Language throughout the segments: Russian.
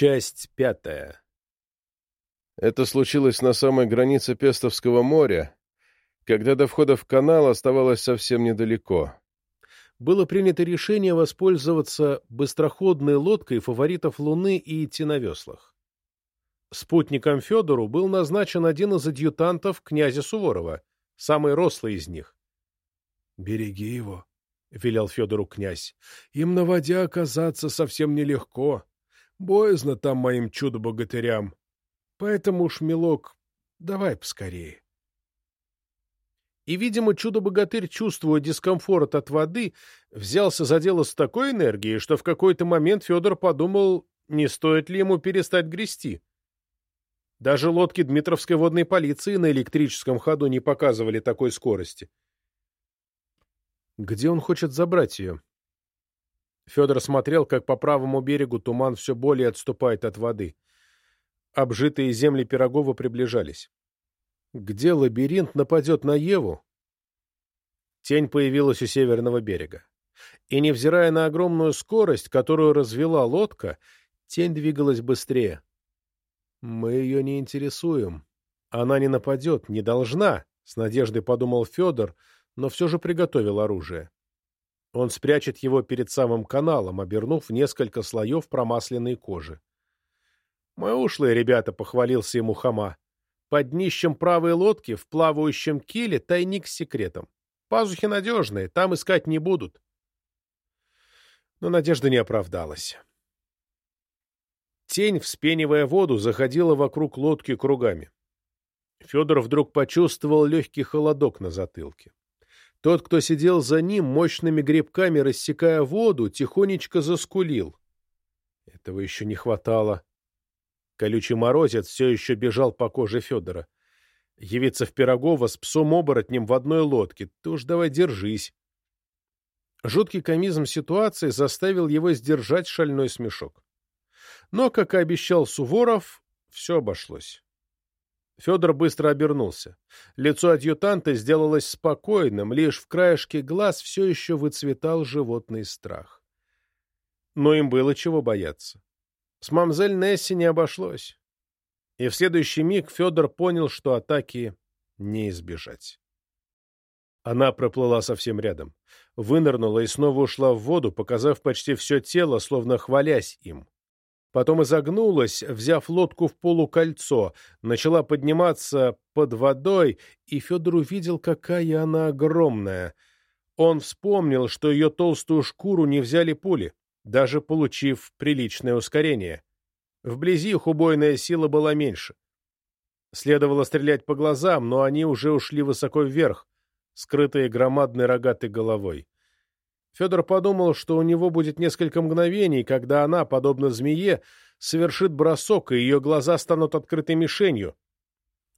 Часть пятая. Это случилось на самой границе Пестовского моря, когда до входа в канал оставалось совсем недалеко. Было принято решение воспользоваться быстроходной лодкой фаворитов Луны и идти на веслах. Спутником Федору был назначен один из адъютантов князя Суворова, самый рослый из них. — Береги его, — велел Федору князь. — Им на воде оказаться совсем нелегко. Боязно там моим чудо-богатырям. Поэтому уж, милок, давай поскорее. И, видимо, чудо-богатырь, чувствуя дискомфорт от воды, взялся за дело с такой энергией, что в какой-то момент Федор подумал, не стоит ли ему перестать грести. Даже лодки Дмитровской водной полиции на электрическом ходу не показывали такой скорости. Где он хочет забрать ее? Федор смотрел, как по правому берегу туман все более отступает от воды. Обжитые земли Пирогова приближались. Где лабиринт нападет на Еву? Тень появилась у северного берега. И, невзирая на огромную скорость, которую развела лодка, тень двигалась быстрее. «Мы ее не интересуем. Она не нападет, не должна», — с надеждой подумал Федор, но все же приготовил оружие. Он спрячет его перед самым каналом, обернув несколько слоев промасленной кожи. «Мы ушлые ребята», — похвалился ему Хама. «Под днищем правой лодки в плавающем киле тайник с секретом. Пазухи надежные, там искать не будут». Но надежда не оправдалась. Тень, вспенивая воду, заходила вокруг лодки кругами. Федор вдруг почувствовал легкий холодок на затылке. Тот, кто сидел за ним, мощными гребками рассекая воду, тихонечко заскулил. Этого еще не хватало. Колючий морозец все еще бежал по коже Федора. Явиться в Пирогово с псом-оборотнем в одной лодке. Ты уж давай держись. Жуткий комизм ситуации заставил его сдержать шальной смешок. Но, как и обещал Суворов, все обошлось. Федор быстро обернулся. Лицо адъютанта сделалось спокойным, лишь в краешке глаз все еще выцветал животный страх. Но им было чего бояться. С мамзель Несси не обошлось. И в следующий миг Федор понял, что атаки не избежать. Она проплыла совсем рядом, вынырнула и снова ушла в воду, показав почти все тело, словно хвалясь им потом изогнулась, взяв лодку в полукольцо, начала подниматься под водой, и Федор увидел, какая она огромная. Он вспомнил, что ее толстую шкуру не взяли пули, даже получив приличное ускорение. Вблизи их убойная сила была меньше. Следовало стрелять по глазам, но они уже ушли высоко вверх, скрытые громадной рогатой головой. Федор подумал, что у него будет несколько мгновений, когда она, подобно змее, совершит бросок, и ее глаза станут открытой мишенью.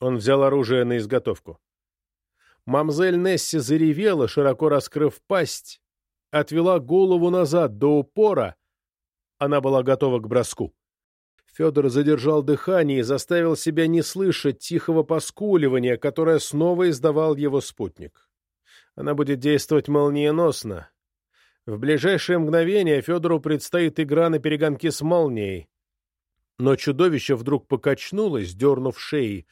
Он взял оружие на изготовку. Мамзель Несси заревела, широко раскрыв пасть, отвела голову назад до упора. Она была готова к броску. Федор задержал дыхание и заставил себя не слышать тихого поскуливания, которое снова издавал его спутник. Она будет действовать молниеносно, в ближайшее мгновение Федору предстоит игра на перегонки с молнией. Но чудовище вдруг покачнулось, дернув шеи,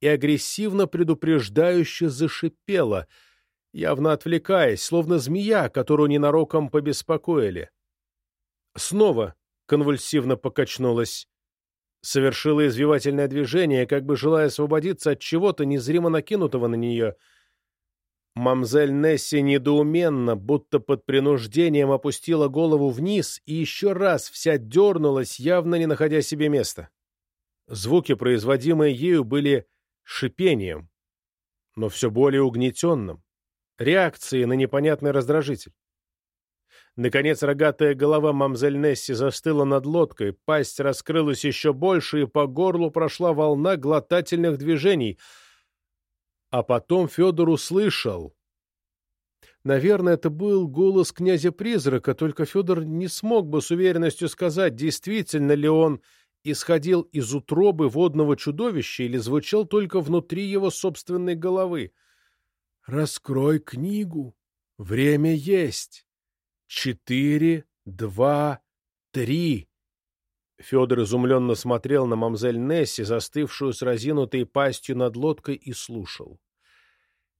и агрессивно предупреждающе зашипело, явно отвлекаясь, словно змея, которую ненароком побеспокоили. Снова конвульсивно покачнулась, совершила извивательное движение, как бы желая освободиться от чего-то незримо накинутого на нее — Мамзель Несси недоуменно, будто под принуждением опустила голову вниз и еще раз вся дернулась, явно не находя себе места. Звуки, производимые ею, были шипением, но все более угнетенным, реакцией на непонятный раздражитель. Наконец рогатая голова мамзель Несси застыла над лодкой, пасть раскрылась еще больше, и по горлу прошла волна глотательных движений — а потом Федор услышал. Наверное, это был голос князя-призрака, только Федор не смог бы с уверенностью сказать, действительно ли он исходил из утробы водного чудовища или звучал только внутри его собственной головы. «Раскрой книгу. Время есть. Четыре, два, три». Федор изумленно смотрел на мамзель Несси, застывшую с разинутой пастью над лодкой, и слушал.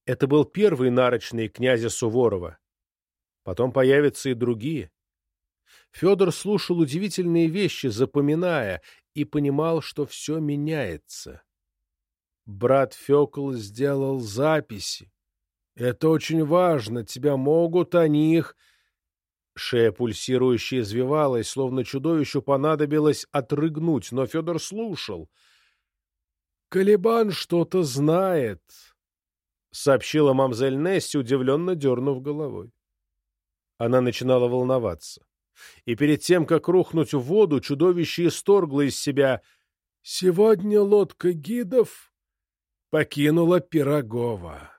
Это был первый нарочный князя Суворова. Потом появятся и другие. Федор слушал удивительные вещи, запоминая, и понимал, что все меняется. Брат Фекл сделал записи. Это очень важно, тебя могут о них... Шея пульсирующая извивалась, словно чудовищу понадобилось отрыгнуть, но Федор слушал. «Калибан что-то знает», — сообщила мамзель Несси, удивленно дернув головой. Она начинала волноваться. И перед тем, как рухнуть в воду, чудовище исторгло из себя «Сегодня лодка гидов покинула Пирогова».